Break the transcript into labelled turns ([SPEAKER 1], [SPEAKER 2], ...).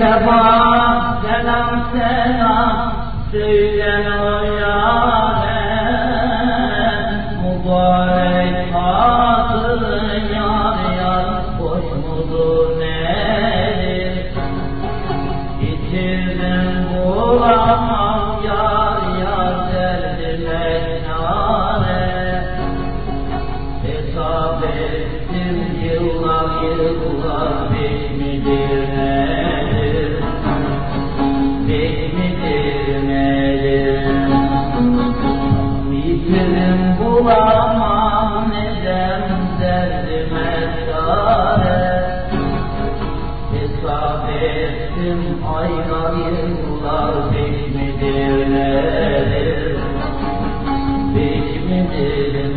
[SPEAKER 1] defa selam selam söylen o yâre Mübarek adı yar yar hoş mudur nedir? İçirdim bulamam yar yar derdime çare. Hesap ettim yıllar yıllar beş midir bulamam neden derdime çare Hesap ettim aylar yıllar beş midir nedir? Beş midir